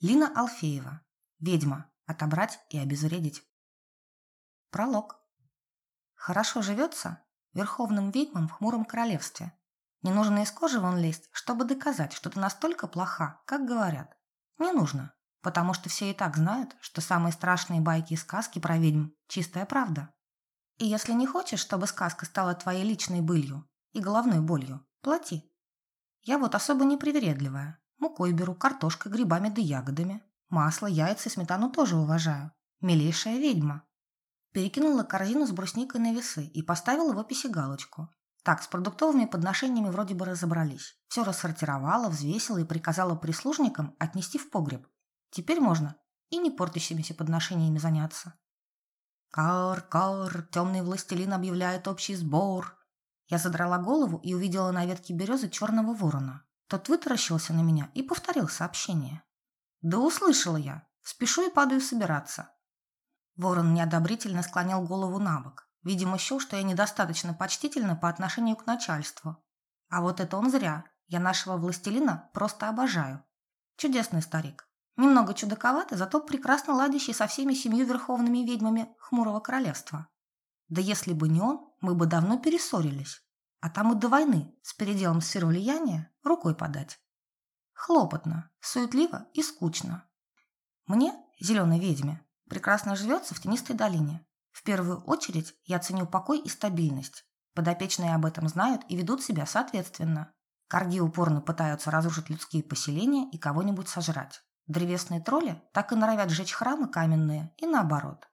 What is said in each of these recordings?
Лина Алфеева. Ведьма. Отобрать и обезвредить. Пролог. Хорошо живется верховным ведьмам в хмуром королевстве. Не нужно из кожи вон лезть, чтобы доказать, что ты настолько плоха, как говорят. Не нужно, потому что все и так знают, что самые страшные байки и сказки про ведьм – чистая правда. И если не хочешь, чтобы сказка стала твоей личной былью и головной болью, плати. Я вот особо не привередливая. Мукой беру, картошкой, грибами да ягодами. Масло, яйца и сметану тоже уважаю. Милейшая ведьма. Перекинула корзину с брусникой на весы и поставила в описи галочку. Так, с продуктовыми подношениями вроде бы разобрались. Все рассортировала, взвесила и приказала прислужникам отнести в погреб. Теперь можно и не портящимися подношениями заняться. «Кар, кар, темный властелин объявляет общий сбор!» Я задрала голову и увидела на ветке березы черного ворона. Тот вытаращился на меня и повторил сообщение. «Да услышала я. Спешу и падаю собираться». Ворон неодобрительно склонял голову на бок. Видимо, счел, что я недостаточно почтительна по отношению к начальству. А вот это он зря. Я нашего властелина просто обожаю. Чудесный старик. Немного чудаковатый, зато прекрасно ладящий со всеми семью верховными ведьмами Хмурого Королевства. Да если бы не он, мы бы давно перессорились. А там и до войны с переделом сферы влияния рукой подать. Хлопотно, суетливо и скучно. Мне, зеленой ведьме, прекрасно живется в тенистой долине. В первую очередь я ценю покой и стабильность. Подопечные об этом знают и ведут себя соответственно. Карги упорно пытаются разрушить людские поселения и кого-нибудь сожрать. Древесные тролли так и норовят сжечь храмы каменные и наоборот.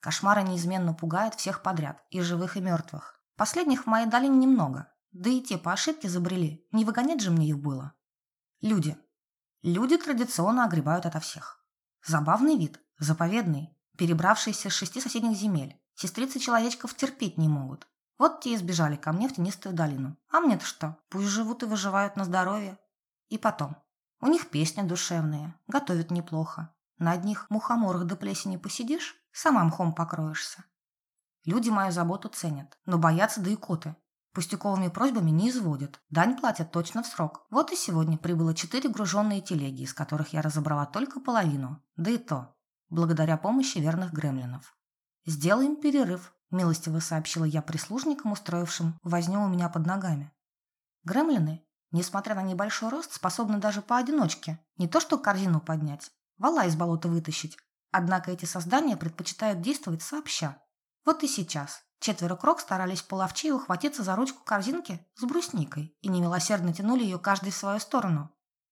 Кошмары неизменно пугают всех подряд, и живых, и мертвых. Последних в моей долине немного, да и те по ошибке забрели, не выгонять же мне их было. Люди. Люди традиционно огребают ото всех. Забавный вид, заповедный, перебравшиеся с шести соседних земель. Сестрицы человечков терпеть не могут. Вот те и сбежали ко мне в тенистую долину. А мне-то что? Пусть живут и выживают на здоровье. И потом. У них песни душевные, готовят неплохо. На одних мухоморах до плесени посидишь, сама мхом покроешься. Люди мою заботу ценят, но боятся да и коты. Пустяковыми просьбами не изводят, дань платят точно в срок. Вот и сегодня прибыло четыре груженные телеги, из которых я разобрала только половину, да и то, благодаря помощи верных гремлинов. «Сделаем перерыв», – милостиво сообщила я прислужникам, устроившим возню у меня под ногами. Гремлины, несмотря на небольшой рост, способны даже поодиночке не то что корзину поднять, вала из болота вытащить. Однако эти создания предпочитают действовать сообща. Вот и сейчас четверо крок старались половчее ухватиться за ручку корзинки с брусникой и немилосердно тянули ее каждый в свою сторону.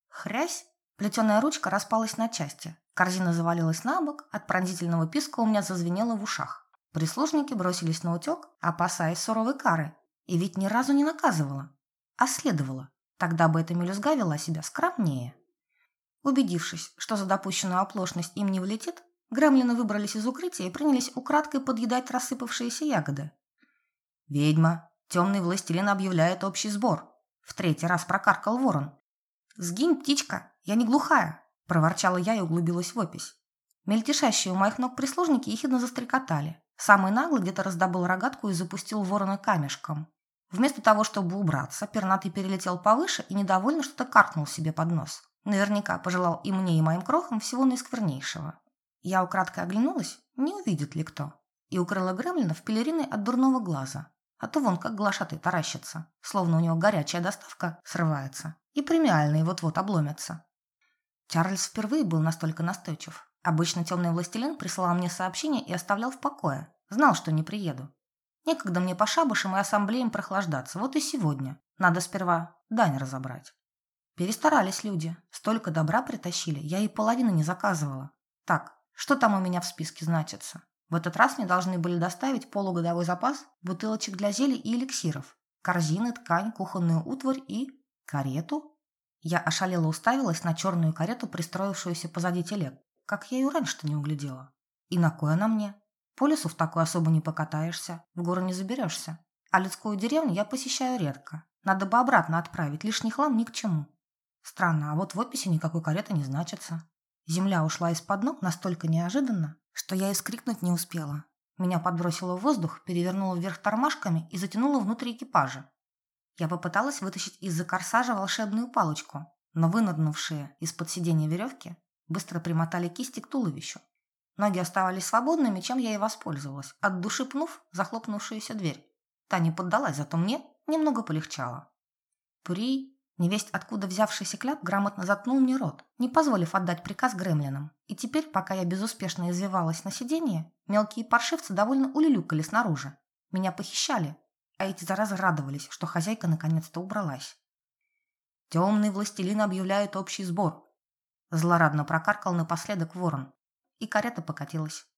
Хрясь! Плетеная ручка распалась на части. Корзина завалилась на бок, от пронзительного писка у меня зазвенело в ушах. Прислужники бросились на утек, опасаясь суровой кары. И ведь ни разу не наказывала, а следовала. Тогда бы эта мелюзга вела себя скромнее. Убедившись, что за допущенную оплошность им не влетит, гремлины выбрались из укрытия и принялись украдкой подъедать рассыпавшиеся ягоды. «Ведьма! Темный властелин объявляет общий сбор!» В третий раз прокаркал ворон. «Сгинь, птичка! Я не глухая!» – проворчала я и углубилась в опись. Мельтешащие у моих ног прислужники ехидно застрекотали. Самый наглый где-то раздобыл рогатку и запустил ворона камешком. Вместо того, чтобы убраться, пернатый перелетел повыше и недовольно что-то каркнул себе под нос. Наверняка пожелал и мне, и моим крохам всего наисквернейшего. Я украдкой оглянулась, не увидит ли кто, и укрыла гремлина в пелериной от дурного глаза. А то вон как глашатый таращится, словно у него горячая доставка срывается, и премиальные вот-вот обломятся. Чарльз впервые был настолько настойчив. Обычно темный властелин присылал мне сообщение и оставлял в покое. Знал, что не приеду. Некогда мне по шабашам и ассамблеям прохлаждаться, вот и сегодня. Надо сперва дань разобрать. Перестарались люди. Столько добра притащили, я и половины не заказывала. Так, что там у меня в списке значится? В этот раз мне должны были доставить полугодовой запас бутылочек для зелий и эликсиров, корзины, ткань, кухонную утварь и... карету? Я ошалела уставилась на черную карету, пристроившуюся позади телег, как я ее раньше-то не углядела. И на кой она мне? По лесу в такой особо не покатаешься, в горы не заберешься. А людскую деревню я посещаю редко. Надо бы обратно отправить, лишний хлам ни к чему. Странно, а вот в описи никакой кареты не значится. Земля ушла из-под ног настолько неожиданно, что я и скрикнуть не успела. Меня подбросило в воздух, перевернуло вверх тормашками и затянуло внутрь экипажа. Я попыталась вытащить из-за корсажа волшебную палочку, но вынырнувшие из-под сиденья веревки быстро примотали кисти к туловищу. Ноги оставались свободными, чем я и воспользовалась, от души пнув захлопнувшуюся дверь. Та не поддалась, зато мне немного полегчало. При... Невесть, откуда взявшийся кляп, грамотно заткнул мне рот, не позволив отдать приказ гремлинам. И теперь, пока я безуспешно извивалась на сиденье, мелкие паршивцы довольно улюлюкали снаружи. Меня похищали, а эти заразы радовались, что хозяйка наконец-то убралась. «Темный властелин объявляет общий сбор», Злорадно прокаркал напоследок ворон, и карета покатилась.